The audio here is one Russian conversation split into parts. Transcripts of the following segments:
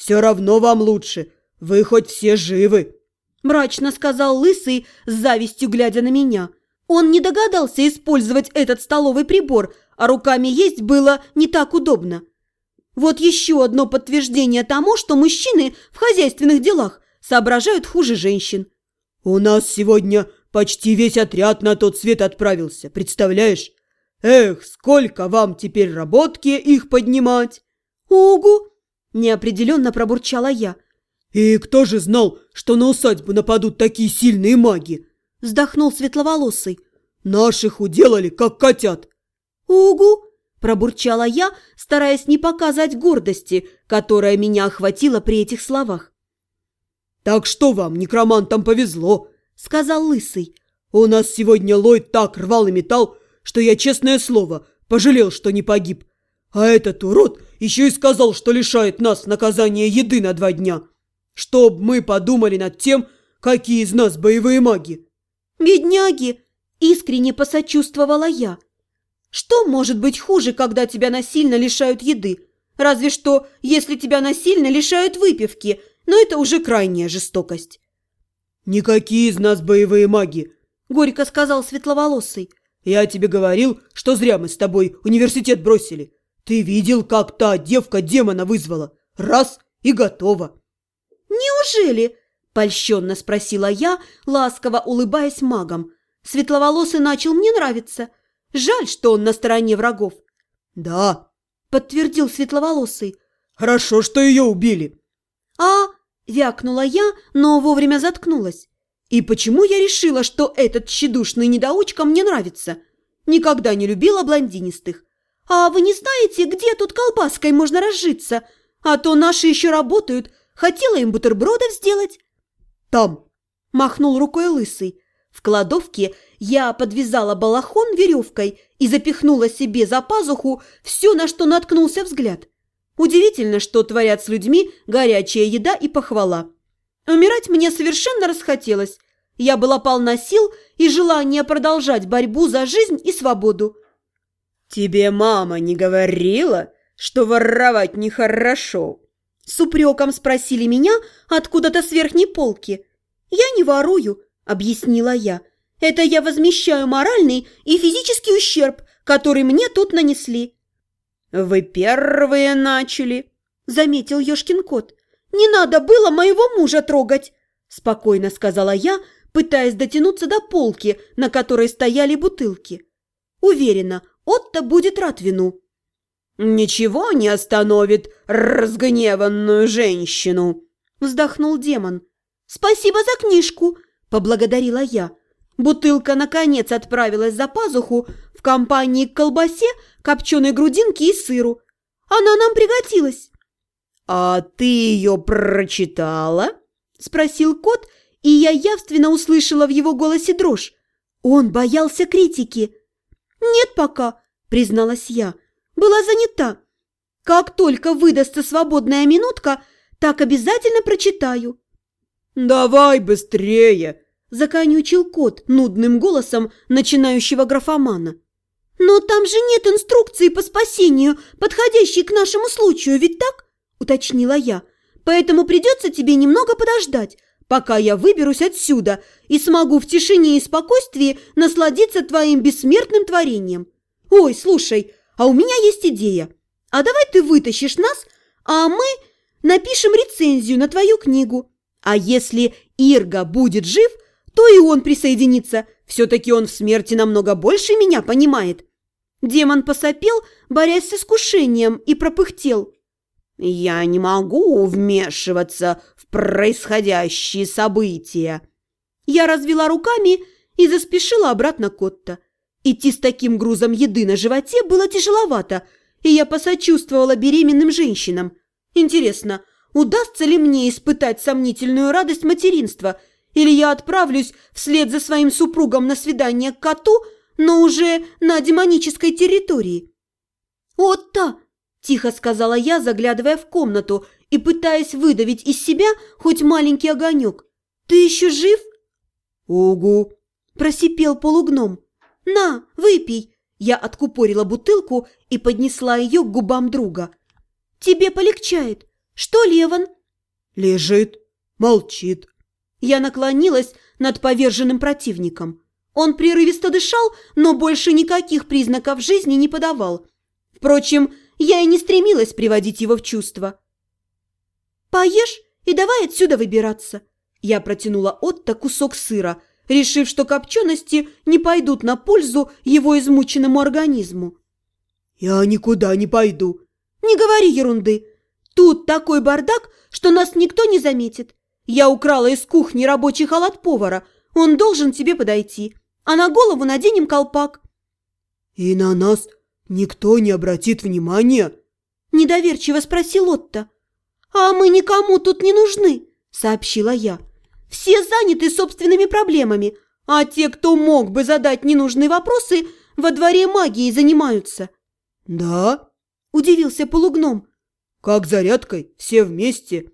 Все равно вам лучше. Вы хоть все живы!» Мрачно сказал Лысый, с завистью глядя на меня. Он не догадался использовать этот столовый прибор, а руками есть было не так удобно. Вот еще одно подтверждение тому, что мужчины в хозяйственных делах соображают хуже женщин. «У нас сегодня почти весь отряд на тот свет отправился, представляешь? Эх, сколько вам теперь работки их поднимать!» «Угу!» – неопределенно пробурчала я. «И кто же знал, что на усадьбу нападут такие сильные маги?» – вздохнул светловолосый. «Наших уделали, как котят!» «Угу!» – пробурчала я, стараясь не показать гордости, которая меня охватила при этих словах. «Так что вам, некромантам, повезло!» – сказал Лысый. «У нас сегодня Ллойд так рвал и металл, что я, честное слово, пожалел, что не погиб. А этот урод еще и сказал, что лишает нас наказания еды на два дня. Чтоб мы подумали над тем, какие из нас боевые маги». «Бедняги!» – искренне посочувствовала я. «Что может быть хуже, когда тебя насильно лишают еды? Разве что, если тебя насильно лишают выпивки, но это уже крайняя жестокость». «Никакие из нас боевые маги», – горько сказал светловолосый. «Я тебе говорил, что зря мы с тобой университет бросили. Ты видел, как та девка демона вызвала? Раз – и готово». «Неужели?» – польщенно спросила я, ласково улыбаясь магом. Светловолосый начал мне нравиться. Жаль, что он на стороне врагов. «Да», – подтвердил светловолосый. «Хорошо, что ее убили». «А?» – вякнула я, но вовремя заткнулась. «И почему я решила, что этот тщедушный недоучка мне нравится? Никогда не любила блондинистых. А вы не знаете, где тут колбаской можно разжиться? А то наши еще работают, Хотела им бутербродов сделать. Там, махнул рукой лысый. В кладовке я подвязала балахон веревкой и запихнула себе за пазуху все, на что наткнулся взгляд. Удивительно, что творят с людьми горячая еда и похвала. Умирать мне совершенно расхотелось. Я была полна сил и желания продолжать борьбу за жизнь и свободу. «Тебе мама не говорила, что воровать нехорошо?» С упреком спросили меня откуда-то с верхней полки. «Я не ворую», – объяснила я. «Это я возмещаю моральный и физический ущерб, который мне тут нанесли». «Вы первые начали», – заметил Ёшкин кот. «Не надо было моего мужа трогать», – спокойно сказала я, пытаясь дотянуться до полки, на которой стояли бутылки. Уверена, Отто будет рад вину. «Ничего не остановит разгневанную женщину!» Вздохнул демон. «Спасибо за книжку!» – поблагодарила я. Бутылка, наконец, отправилась за пазуху в компании к колбасе, копченой грудинке и сыру. Она нам пригодилась. «А ты ее прочитала?» – спросил кот, и я явственно услышала в его голосе дрожь. Он боялся критики. «Нет пока», – призналась я была занята. Как только выдастся свободная минутка, так обязательно прочитаю». «Давай быстрее!» – законючил кот нудным голосом начинающего графомана. «Но там же нет инструкции по спасению, подходящей к нашему случаю, ведь так?» – уточнила я. «Поэтому придется тебе немного подождать, пока я выберусь отсюда и смогу в тишине и спокойствии насладиться твоим бессмертным творением. Ой, слушай, а у меня есть идея. А давай ты вытащишь нас, а мы напишем рецензию на твою книгу. А если Ирга будет жив, то и он присоединится. Все-таки он в смерти намного больше меня понимает. Демон посопел, борясь с искушением, и пропыхтел. «Я не могу вмешиваться происходящие события». Я развела руками и заспешила обратно к Отто. Идти с таким грузом еды на животе было тяжеловато, и я посочувствовала беременным женщинам. Интересно, удастся ли мне испытать сомнительную радость материнства, или я отправлюсь вслед за своим супругом на свидание к коту, но уже на демонической территории? «Отто!» – тихо сказала я, заглядывая в комнату и пытаясь выдавить из себя хоть маленький огонек. «Ты еще жив?» «Угу!» – просипел полугном. «На, выпей!» Я откупорила бутылку и поднесла ее к губам друга. «Тебе полегчает. Что Леван? Лежит, молчит. Я наклонилась над поверженным противником. Он прерывисто дышал, но больше никаких признаков жизни не подавал. Впрочем, я и не стремилась приводить его в чувство. «Поешь и давай отсюда выбираться». Я протянула Отто кусок сыра, решив, что копчености не пойдут на пользу его измученному организму. «Я никуда не пойду». «Не говори ерунды. Тут такой бардак, что нас никто не заметит. Я украла из кухни рабочий халат повара. Он должен тебе подойти. А на голову наденем колпак». «И на нас никто не обратит внимания?» Недоверчиво спросил Отто. «А мы никому тут не нужны», — сообщила я. «Все заняты собственными проблемами, а те, кто мог бы задать ненужные вопросы, во дворе магии занимаются». «Да?» – удивился полугном. «Как зарядкой? Все вместе?»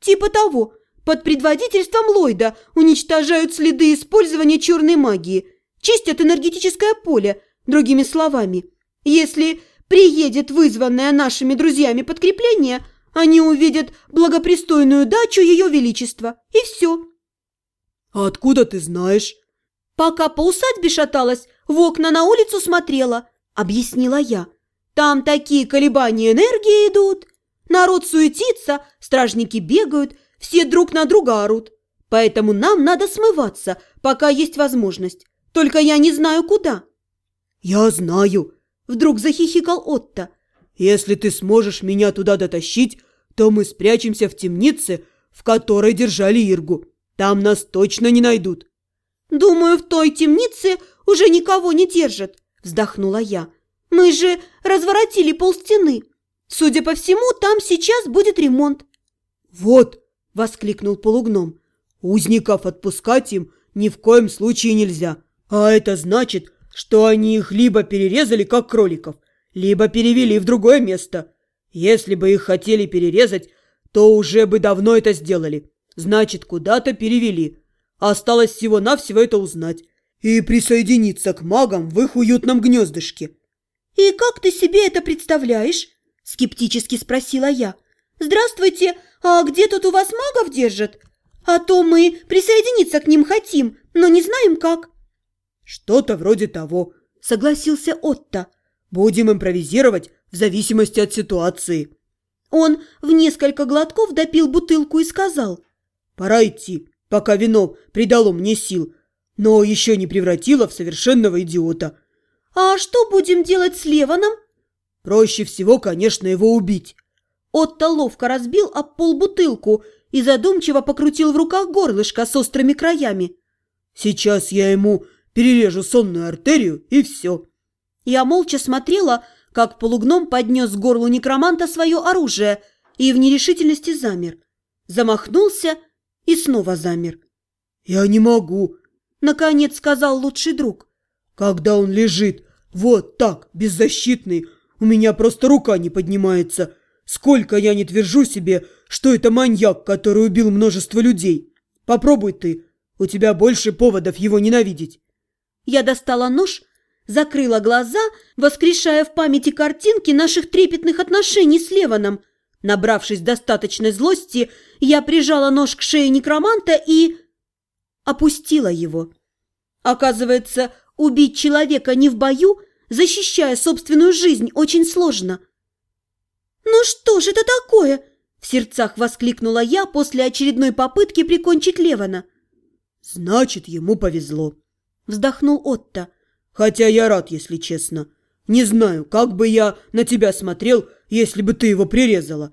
«Типа того. Под предводительством Ллойда уничтожают следы использования черной магии, чистят энергетическое поле, другими словами. Если приедет вызванное нашими друзьями подкрепление, они увидят благопристойную дачу Ее Величества, и все». «А откуда ты знаешь?» «Пока по усадьбе шаталась, в окна на улицу смотрела», – объяснила я. «Там такие колебания энергии идут. Народ суетится, стражники бегают, все друг на друга орут. Поэтому нам надо смываться, пока есть возможность. Только я не знаю, куда». «Я знаю», – вдруг захихикал Отто. «Если ты сможешь меня туда дотащить, то мы спрячемся в темнице, в которой держали Иргу. Там нас точно не найдут». «Думаю, в той темнице уже никого не держат», – вздохнула я. «Мы же разворотили полстены. Судя по всему, там сейчас будет ремонт». «Вот!» – воскликнул полугном. «Узников отпускать им ни в коем случае нельзя. А это значит, что они их либо перерезали, как кроликов, либо перевели в другое место. Если бы их хотели перерезать, то уже бы давно это сделали. Значит, куда-то перевели. Осталось всего-навсего это узнать. И присоединиться к магам в их уютном гнездышке. «И как ты себе это представляешь?» – скептически спросила я. «Здравствуйте, а где тут у вас магов держат? А то мы присоединиться к ним хотим, но не знаем как». «Что-то вроде того», – согласился Отто. «Будем импровизировать в зависимости от ситуации». Он в несколько глотков допил бутылку и сказал. «Пора идти, пока вино придало мне сил, но еще не превратило в совершенного идиота». «А что будем делать с Леваном?» «Проще всего, конечно, его убить». Отто ловко разбил об пол бутылку и задумчиво покрутил в руках горлышко с острыми краями. «Сейчас я ему перережу сонную артерию, и все». Я молча смотрела, как полугном поднес к горлу некроманта свое оружие и в нерешительности замер. Замахнулся и снова замер. «Я не могу», — наконец сказал лучший друг. «Когда он лежит, вот так, беззащитный, у меня просто рука не поднимается. Сколько я не твержу себе, что это маньяк, который убил множество людей. Попробуй ты, у тебя больше поводов его ненавидеть». Я достала нож закрыла глаза, воскрешая в памяти картинки наших трепетных отношений с Леваном. Набравшись достаточной злости, я прижала нож к шее некроманта и... опустила его. Оказывается, убить человека не в бою, защищая собственную жизнь, очень сложно. «Ну что же это такое?» – в сердцах воскликнула я после очередной попытки прикончить Левана. «Значит, ему повезло», – вздохнул Отто. Хотя я рад, если честно. Не знаю, как бы я на тебя смотрел, если бы ты его прирезала».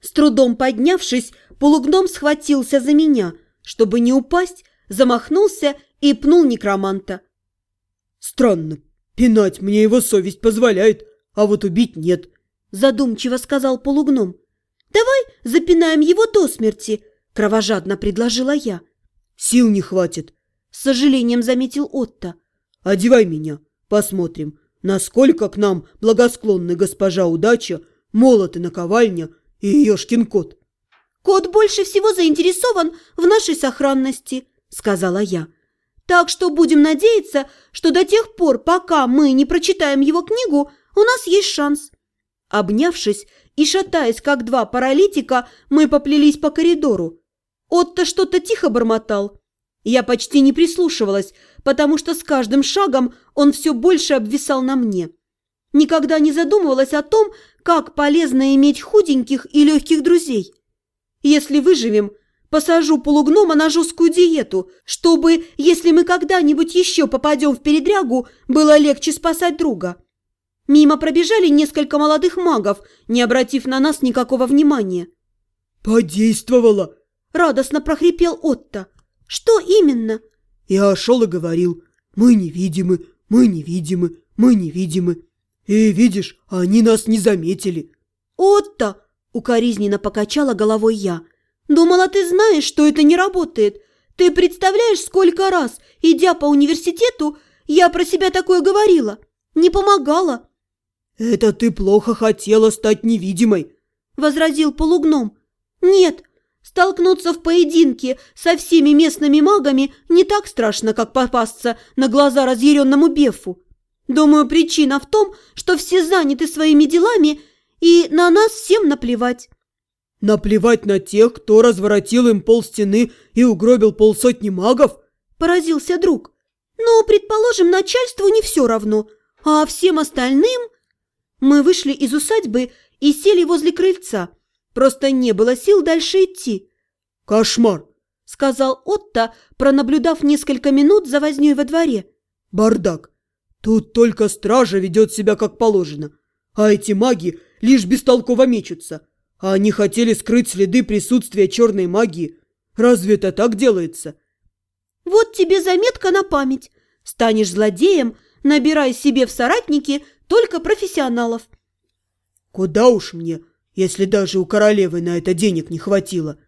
С трудом поднявшись, полугном схватился за меня, чтобы не упасть, замахнулся и пнул некроманта. «Странно, пинать мне его совесть позволяет, а вот убить нет», – задумчиво сказал полугном. «Давай запинаем его до смерти», – кровожадно предложила я. «Сил не хватит», – с сожалением заметил Отто. Одевай меня, посмотрим, насколько к нам благосклонны госпожа Удача, молот и наковальня и Ёшкин кот». «Кот больше всего заинтересован в нашей сохранности», — сказала я. «Так что будем надеяться, что до тех пор, пока мы не прочитаем его книгу, у нас есть шанс». Обнявшись и шатаясь, как два паралитика, мы поплелись по коридору. Отто что-то тихо бормотал. Я почти не прислушивалась, потому что с каждым шагом он все больше обвисал на мне. Никогда не задумывалась о том, как полезно иметь худеньких и легких друзей. Если выживем, посажу полугнома на жесткую диету, чтобы, если мы когда-нибудь еще попадем в передрягу, было легче спасать друга. Мимо пробежали несколько молодых магов, не обратив на нас никакого внимания. «Подействовало!» – радостно прохрипел Отто. «Что именно?» «Я шел и говорил, мы невидимы, мы невидимы, мы невидимы. И видишь, они нас не заметили». «Отто!» – укоризненно покачала головой я. «Думала, ты знаешь, что это не работает. Ты представляешь, сколько раз, идя по университету, я про себя такое говорила. Не помогала». «Это ты плохо хотела стать невидимой», – возразил полугном. «Нет, столкнуться в поединке со всеми местными магами не так страшно, как попасться на глаза разъяренному Бефу. Думаю, причина в том, что все заняты своими делами, и на нас всем наплевать». «Наплевать на тех, кто разворотил им пол стены и угробил полсотни магов?» – поразился друг. «Ну, предположим, начальству не все равно, а всем остальным...» Мы вышли из усадьбы и сели возле крыльца. Просто не было сил дальше идти. «Кошмар!» – сказал Отто, пронаблюдав несколько минут за вознёй во дворе. «Бардак! Тут только стража ведет себя как положено, а эти маги лишь бестолково мечутся. А они хотели скрыть следы присутствия черной магии. Разве это так делается?» «Вот тебе заметка на память. Станешь злодеем, набирай себе в соратники только профессионалов. Куда уж мне, если даже у королевы на это денег не хватило.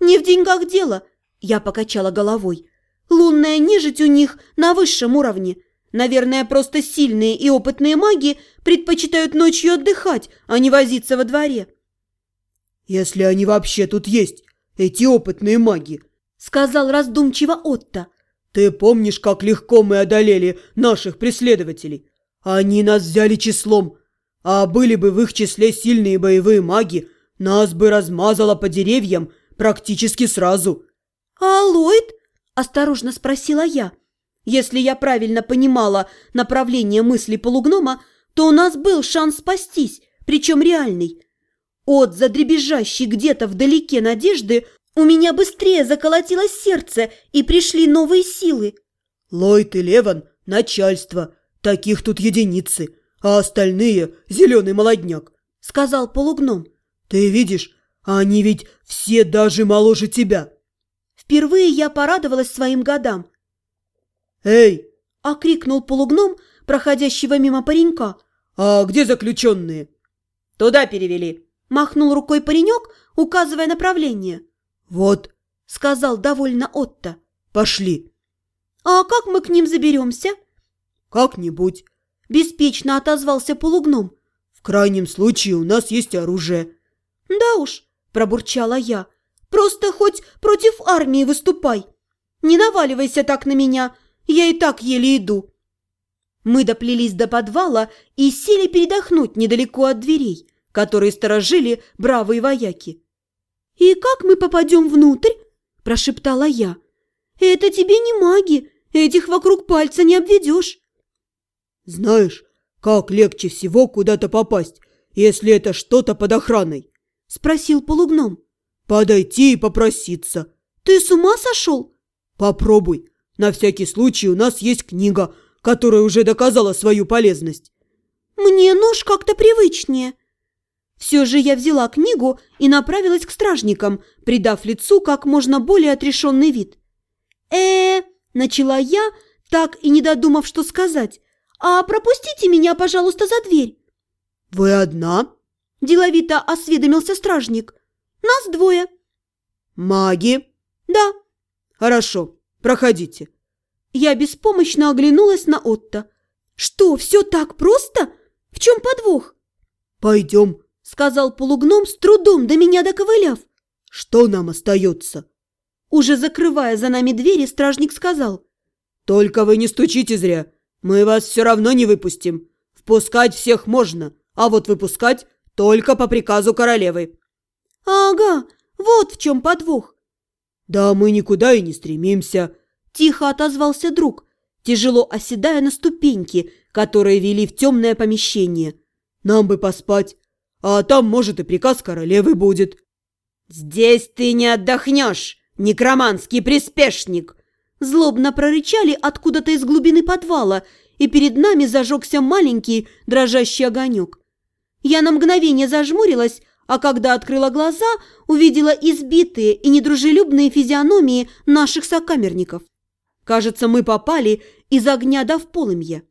Не в деньгах дело, я покачала головой. Лунная нежить у них на высшем уровне. Наверное, просто сильные и опытные маги предпочитают ночью отдыхать, а не возиться во дворе. Если они вообще тут есть, эти опытные маги, сказал раздумчиво Отто. Ты помнишь, как легко мы одолели наших преследователей? Они нас взяли числом, а были бы в их числе сильные боевые маги, нас бы размазало по деревьям практически сразу. «А Ллойд?» – осторожно спросила я. Если я правильно понимала направление мысли полугнома, то у нас был шанс спастись, причем реальный. От задребезжащей где-то вдалеке надежды у меня быстрее заколотилось сердце, и пришли новые силы. Ллойд и Леван – начальство – Таких тут единицы, а остальные – зеленый молодняк», – сказал полугном. «Ты видишь, они ведь все даже моложе тебя». Впервые я порадовалась своим годам. «Эй!» – окрикнул полугном, проходящего мимо паренька. «А где заключенные?» «Туда перевели», – махнул рукой паренек, указывая направление. «Вот», – сказал довольно Отто. «Пошли». «А как мы к ним заберемся?» «Как-нибудь», – беспечно отозвался полугном. «В крайнем случае у нас есть оружие». «Да уж», – пробурчала я, – «просто хоть против армии выступай. Не наваливайся так на меня, я и так еле иду». Мы доплелись до подвала и сели передохнуть недалеко от дверей, которые сторожили бравые вояки. «И как мы попадем внутрь?» – прошептала я. «Это тебе не маги, этих вокруг пальца не обведешь». «Знаешь, как легче всего куда-то попасть, если это что-то под охраной?» – спросил полугном. «Подойти и попроситься». «Ты с ума сошел?» «Попробуй. На всякий случай у нас есть книга, которая уже доказала свою полезность». «Мне нож как-то привычнее». Все же я взяла книгу и направилась к стражникам, придав лицу как можно более отрешенный вид. э, начала я, так и не додумав, что сказать. «А пропустите меня, пожалуйста, за дверь!» «Вы одна?» – деловито осведомился стражник. «Нас двое». «Маги?» «Да». «Хорошо, проходите». Я беспомощно оглянулась на Отто. «Что, все так просто? В чем подвох?» «Пойдем», – сказал полугном, с трудом до меня доковыляв. «Что нам остается?» Уже закрывая за нами двери, стражник сказал. «Только вы не стучите зря. Мы вас все равно не выпустим. Впускать всех можно, а вот выпускать только по приказу королевы». «Ага, вот в чем подвох». «Да мы никуда и не стремимся», – тихо отозвался друг, тяжело оседая на ступеньки, которые вели в темное помещение. «Нам бы поспать, а там, может, и приказ королевы будет». «Здесь ты не отдохнешь, некроманский приспешник!» Злобно прорычали откуда-то из глубины подвала, и перед нами зажегся маленький дрожащий огонек. Я на мгновение зажмурилась, а когда открыла глаза, увидела избитые и недружелюбные физиономии наших сокамерников. Кажется, мы попали из огня до в полымье.